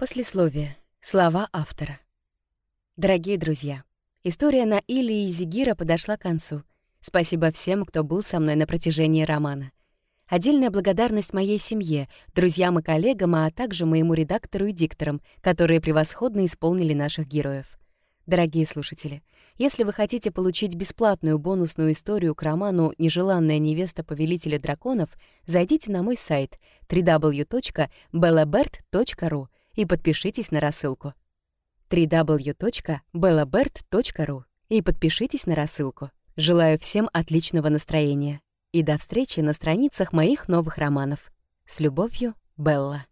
Послесловие. Слова автора. Дорогие друзья, история на Или и Зигира подошла к концу. Спасибо всем, кто был со мной на протяжении романа. Отдельная благодарность моей семье, друзьям и коллегам, а также моему редактору и дикторам, которые превосходно исполнили наших героев. Дорогие слушатели, если вы хотите получить бесплатную бонусную историю к роману «Нежеланная невеста повелителя драконов», зайдите на мой сайт www.bellabert.ru и подпишитесь на рассылку. www.bellabert.ru и подпишитесь на рассылку. Желаю всем отличного настроения. И до встречи на страницах моих новых романов. С любовью, Белла.